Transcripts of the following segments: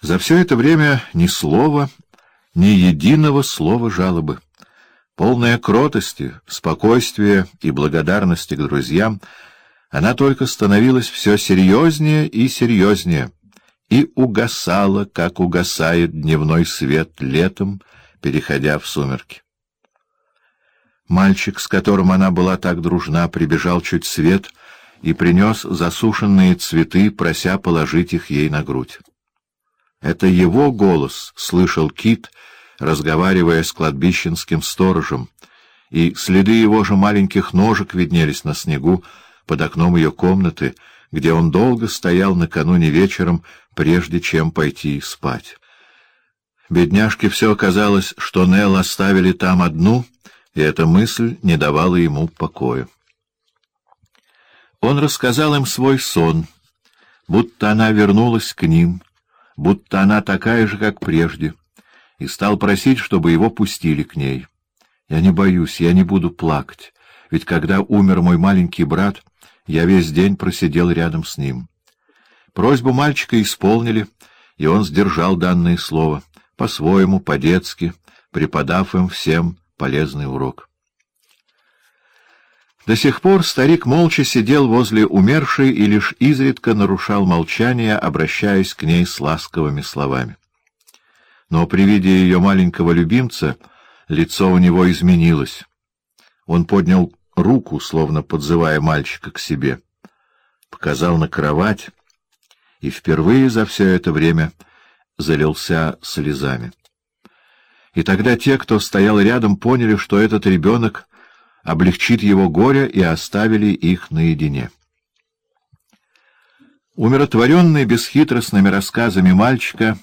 За все это время ни слова, ни единого слова жалобы. Полная кротости, спокойствия и благодарности к друзьям, она только становилась все серьезнее и серьезнее и угасала, как угасает дневной свет летом, переходя в сумерки. Мальчик, с которым она была так дружна, прибежал чуть свет и принес засушенные цветы, прося положить их ей на грудь. Это его голос слышал Кит, разговаривая с кладбищенским сторожем, и следы его же маленьких ножек виднелись на снегу под окном ее комнаты, где он долго стоял накануне вечером, прежде чем пойти спать. Бедняжке все казалось, что Нелл оставили там одну, и эта мысль не давала ему покоя. Он рассказал им свой сон, будто она вернулась к ним, будто она такая же, как прежде, и стал просить, чтобы его пустили к ней. Я не боюсь, я не буду плакать, ведь когда умер мой маленький брат, я весь день просидел рядом с ним. Просьбу мальчика исполнили, и он сдержал данное слово, по-своему, по-детски, преподав им всем полезный урок. До сих пор старик молча сидел возле умершей и лишь изредка нарушал молчание, обращаясь к ней с ласковыми словами. Но при виде ее маленького любимца лицо у него изменилось. Он поднял руку, словно подзывая мальчика к себе, показал на кровать и впервые за все это время залился слезами. И тогда те, кто стоял рядом, поняли, что этот ребенок облегчит его горе, и оставили их наедине. Умиротворенный бесхитростными рассказами мальчика,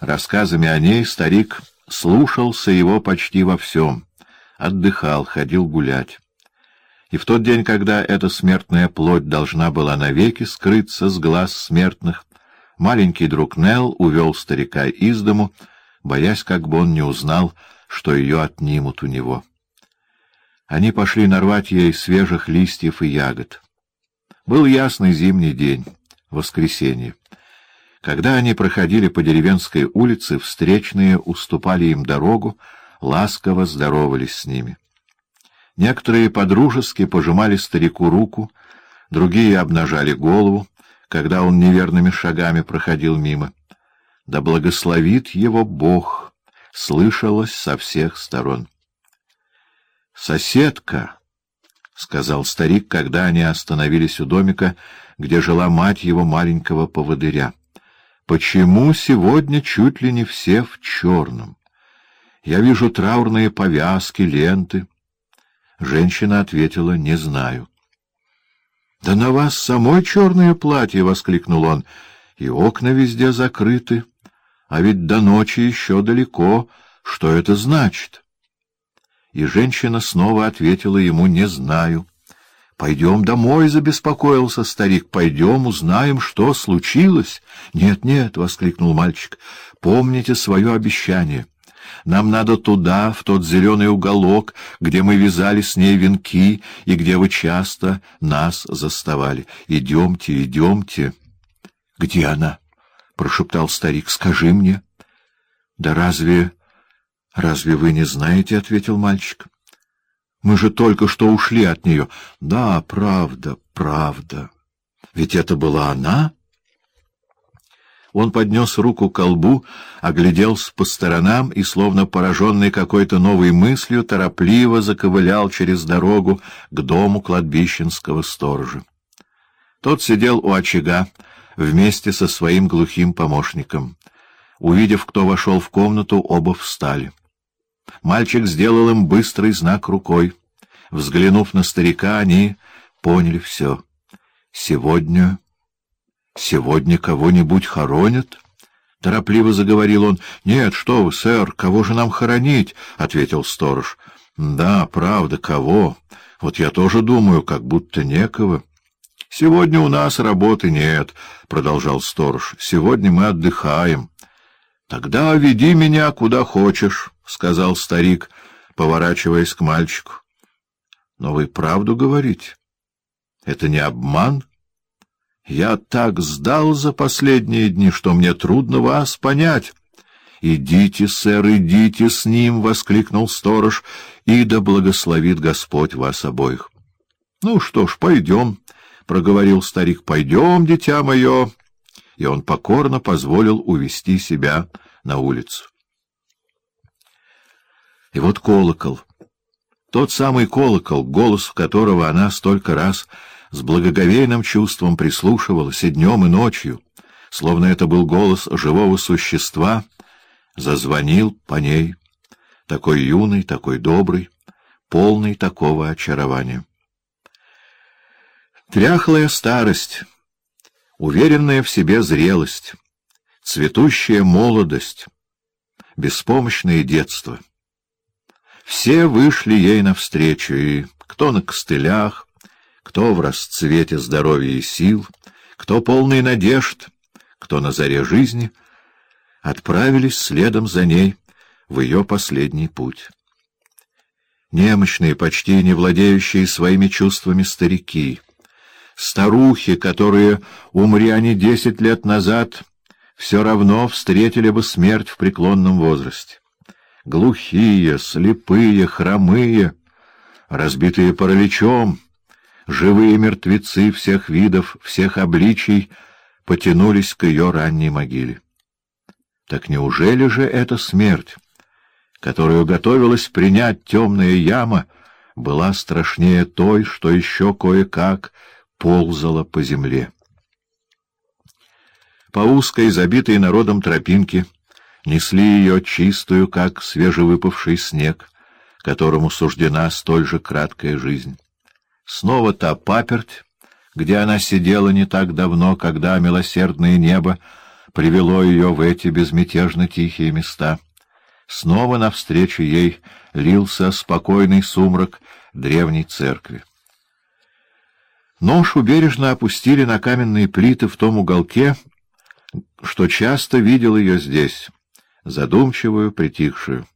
рассказами о ней, старик слушался его почти во всем, отдыхал, ходил гулять. И в тот день, когда эта смертная плоть должна была навеки скрыться с глаз смертных, маленький друг Нелл увел старика из дому, боясь, как бы он не узнал, что ее отнимут у него. Они пошли нарвать ей свежих листьев и ягод. Был ясный зимний день, воскресенье. Когда они проходили по деревенской улице, встречные уступали им дорогу, ласково здоровались с ними. Некоторые подружески пожимали старику руку, другие обнажали голову, когда он неверными шагами проходил мимо. «Да благословит его Бог!» слышалось со всех сторон. «Соседка», — сказал старик, когда они остановились у домика, где жила мать его маленького поводыря. «Почему сегодня чуть ли не все в черном? Я вижу траурные повязки, ленты». Женщина ответила, «Не знаю». «Да на вас самой черное платье!» — воскликнул он. «И окна везде закрыты. А ведь до ночи еще далеко. Что это значит?» И женщина снова ответила ему «не знаю». «Пойдем домой», — забеспокоился старик. «Пойдем, узнаем, что случилось». «Нет, нет», — воскликнул мальчик, — «помните свое обещание. Нам надо туда, в тот зеленый уголок, где мы вязали с ней венки и где вы часто нас заставали. Идемте, идемте». «Где она?» — прошептал старик. «Скажи мне». «Да разве — Разве вы не знаете? — ответил мальчик. — Мы же только что ушли от нее. — Да, правда, правда. Ведь это была она? Он поднес руку к колбу, огляделся по сторонам и, словно пораженный какой-то новой мыслью, торопливо заковылял через дорогу к дому кладбищенского сторожа. Тот сидел у очага вместе со своим глухим помощником. Увидев, кто вошел в комнату, оба встали. Мальчик сделал им быстрый знак рукой. Взглянув на старика, они поняли все. «Сегодня... сегодня кого-нибудь хоронят?» — торопливо заговорил он. «Нет, что вы, сэр, кого же нам хоронить?» — ответил сторож. «Да, правда, кого? Вот я тоже думаю, как будто некого». «Сегодня у нас работы нет», — продолжал сторож. «Сегодня мы отдыхаем». «Тогда веди меня куда хочешь». — сказал старик, поворачиваясь к мальчику. — Но вы правду говорите? Это не обман? Я так сдал за последние дни, что мне трудно вас понять. — Идите, сэр, идите с ним! — воскликнул сторож, — и да благословит Господь вас обоих. — Ну что ж, пойдем, — проговорил старик, — пойдем, дитя мое. И он покорно позволил увести себя на улицу. И вот колокол. Тот самый колокол, голос которого она столько раз с благоговейным чувством прислушивалась и днем, и ночью, словно это был голос живого существа, зазвонил по ней, такой юный, такой добрый, полный такого очарования. Тряхлая старость, уверенная в себе зрелость, цветущая молодость, беспомощное детство — все вышли ей навстречу, и кто на костылях, кто в расцвете здоровья и сил, кто полный надежд, кто на заре жизни, отправились следом за ней в ее последний путь. Немощные, почти не владеющие своими чувствами старики, старухи, которые, умри они десять лет назад, все равно встретили бы смерть в преклонном возрасте. Глухие, слепые, хромые, разбитые параличом, живые мертвецы всех видов, всех обличий потянулись к ее ранней могиле. Так неужели же эта смерть, которую готовилась принять темная яма, была страшнее той, что еще кое-как ползала по земле? По узкой, забитой народом тропинке несли ее чистую, как свежевыпавший снег, которому суждена столь же краткая жизнь. Снова та паперть, где она сидела не так давно, когда милосердное небо привело ее в эти безмятежно тихие места. Снова навстречу ей лился спокойный сумрак древней церкви. Нож убережно опустили на каменные плиты в том уголке, что часто видел ее здесь, задумчивую, притихшую.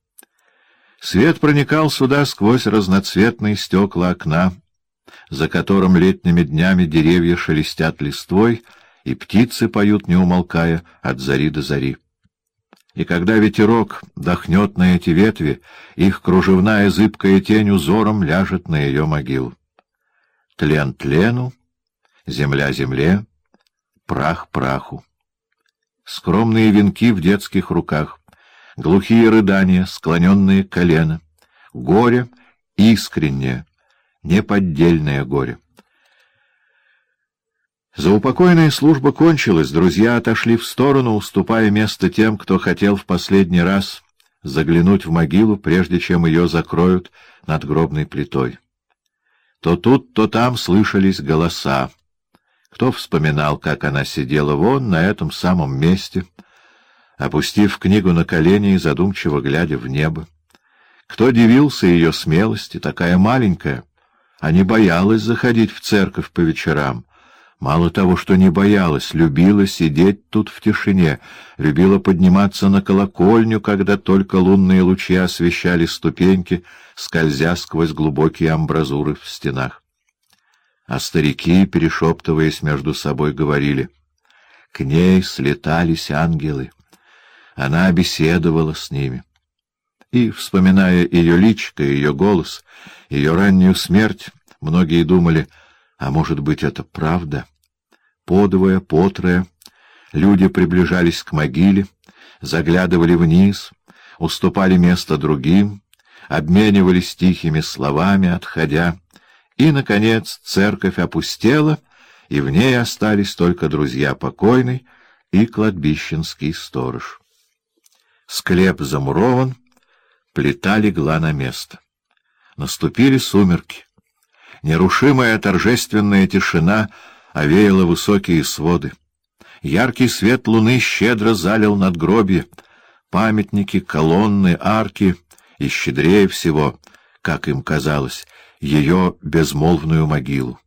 Свет проникал сюда сквозь разноцветные стекла окна, за которым летними днями деревья шелестят листвой, и птицы поют, не умолкая, от зари до зари. И когда ветерок дохнет на эти ветви, их кружевная зыбкая тень узором ляжет на ее могилу. Тлен тлену, земля земле, прах праху. Скромные венки в детских руках, глухие рыдания, склоненные колено, горе искреннее, неподдельное горе. Заупокойная служба кончилась, друзья отошли в сторону, уступая место тем, кто хотел в последний раз заглянуть в могилу, прежде чем ее закроют над гробной плитой. То тут, то там слышались голоса. Кто вспоминал, как она сидела вон на этом самом месте, опустив книгу на колени и задумчиво глядя в небо. Кто дивился ее смелости, такая маленькая, а не боялась заходить в церковь по вечерам. Мало того, что не боялась, любила сидеть тут в тишине, любила подниматься на колокольню, когда только лунные лучи освещали ступеньки, скользя сквозь глубокие амбразуры в стенах. А старики, перешептываясь между собой, говорили, «К ней слетались ангелы». Она беседовала с ними. И, вспоминая ее личико, ее голос, ее раннюю смерть, многие думали, а может быть, это правда? Подвое, потрое, люди приближались к могиле, заглядывали вниз, уступали место другим, обменивались тихими словами, отходя, и, наконец, церковь опустела, и в ней остались только друзья покойной и кладбищенский сторож. Склеп замурован, плита легла на место. Наступили сумерки. Нерушимая торжественная тишина овеяла высокие своды. Яркий свет луны щедро залил надгробье, памятники, колонны, арки, и щедрее всего, как им казалось, ее безмолвную могилу.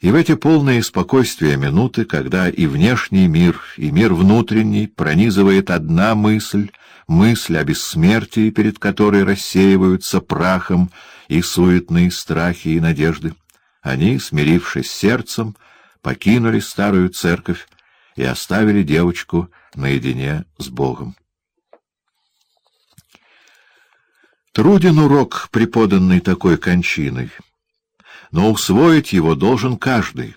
И в эти полные спокойствия минуты, когда и внешний мир, и мир внутренний пронизывает одна мысль, мысль о бессмертии, перед которой рассеиваются прахом и суетные страхи и надежды, они, смирившись сердцем, покинули старую церковь и оставили девочку наедине с Богом. Труден урок, преподанный такой кончиной, но усвоить его должен каждый,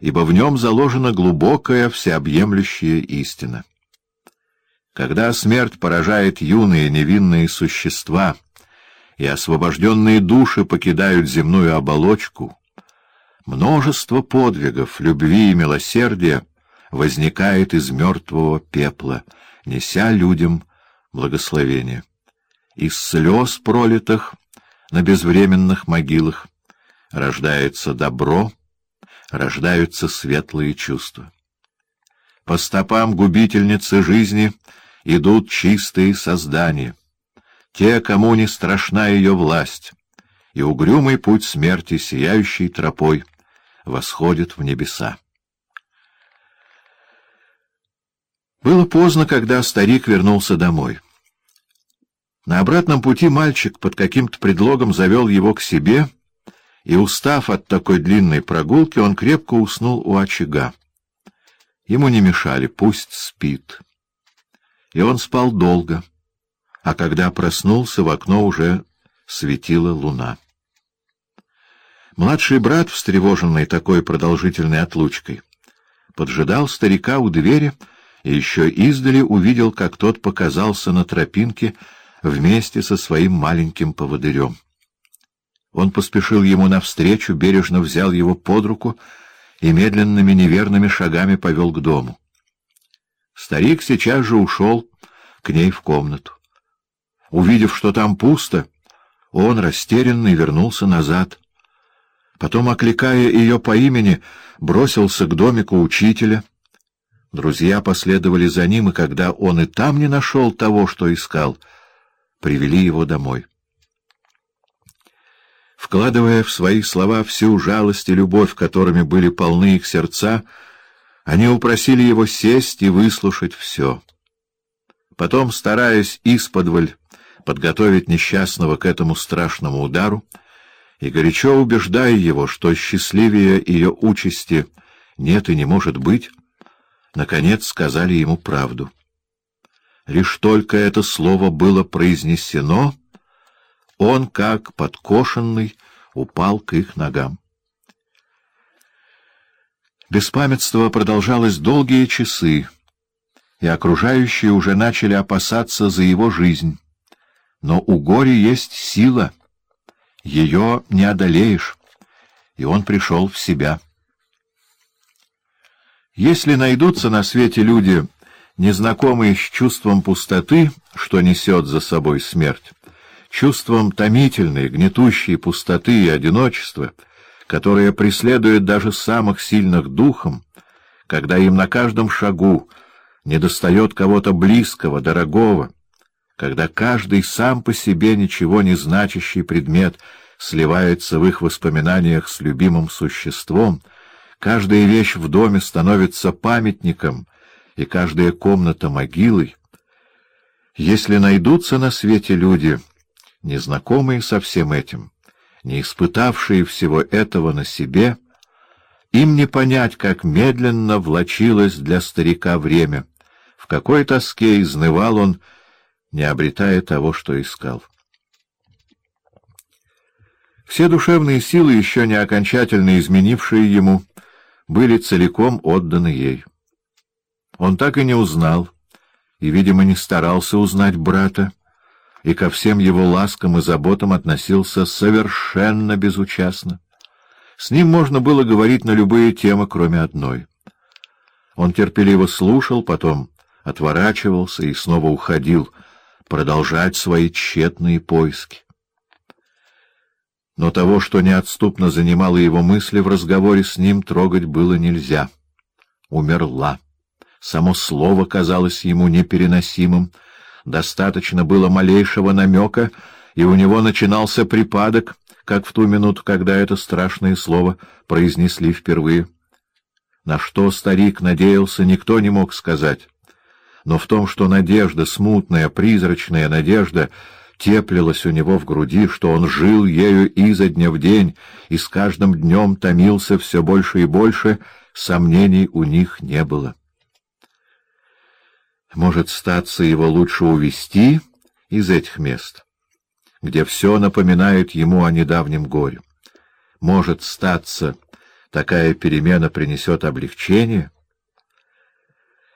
ибо в нем заложена глубокая всеобъемлющая истина. Когда смерть поражает юные невинные существа, и освобожденные души покидают земную оболочку, множество подвигов любви и милосердия возникает из мертвого пепла, неся людям благословение. Из слез пролитых на безвременных могилах рождается добро, рождаются светлые чувства. По стопам губительницы жизни идут чистые создания, те, кому не страшна ее власть, и угрюмый путь смерти, сияющей тропой, восходит в небеса. Было поздно, когда старик вернулся домой. На обратном пути мальчик под каким-то предлогом завел его к себе, и, устав от такой длинной прогулки, он крепко уснул у очага. Ему не мешали, пусть спит и он спал долго, а когда проснулся, в окно уже светила луна. Младший брат, встревоженный такой продолжительной отлучкой, поджидал старика у двери и еще издали увидел, как тот показался на тропинке вместе со своим маленьким поводырем. Он поспешил ему навстречу, бережно взял его под руку и медленными неверными шагами повел к дому. Старик сейчас же ушел к ней в комнату. Увидев, что там пусто, он, растерянный, вернулся назад. Потом, окликая ее по имени, бросился к домику учителя. Друзья последовали за ним, и когда он и там не нашел того, что искал, привели его домой. Вкладывая в свои слова всю жалость и любовь, которыми были полны их сердца, они упросили его сесть и выслушать все. Потом, стараясь исподволь подготовить несчастного к этому страшному удару, и горячо убеждая его, что счастливее ее участи нет и не может быть, наконец сказали ему правду. Лишь только это слово было произнесено, он, как подкошенный, упал к их ногам. Беспамятство продолжалось долгие часы, и окружающие уже начали опасаться за его жизнь. Но у горя есть сила, ее не одолеешь, и он пришел в себя. Если найдутся на свете люди, незнакомые с чувством пустоты, что несет за собой смерть, чувством томительной, гнетущей пустоты и одиночества — которая преследует даже самых сильных духом, когда им на каждом шагу недостает кого-то близкого, дорогого, когда каждый сам по себе ничего не значащий предмет сливается в их воспоминаниях с любимым существом, каждая вещь в доме становится памятником, и каждая комната — могилой. Если найдутся на свете люди, незнакомые со всем этим, не испытавшие всего этого на себе, им не понять, как медленно влочилось для старика время, в какой тоске изнывал он, не обретая того, что искал. Все душевные силы, еще не окончательно изменившие ему, были целиком отданы ей. Он так и не узнал, и, видимо, не старался узнать брата, и ко всем его ласкам и заботам относился совершенно безучастно. С ним можно было говорить на любые темы, кроме одной. Он терпеливо слушал, потом отворачивался и снова уходил продолжать свои тщетные поиски. Но того, что неотступно занимало его мысли в разговоре с ним, трогать было нельзя. Умерла. Само слово казалось ему непереносимым, Достаточно было малейшего намека, и у него начинался припадок, как в ту минуту, когда это страшное слово произнесли впервые. На что старик надеялся, никто не мог сказать но в том, что надежда, смутная, призрачная надежда, теплилась у него в груди, что он жил ею изо дня в день и с каждым днем томился все больше и больше, сомнений у них не было. Может, статься его лучше увести из этих мест, где все напоминает ему о недавнем горе. Может, статься, такая перемена принесет облегчение,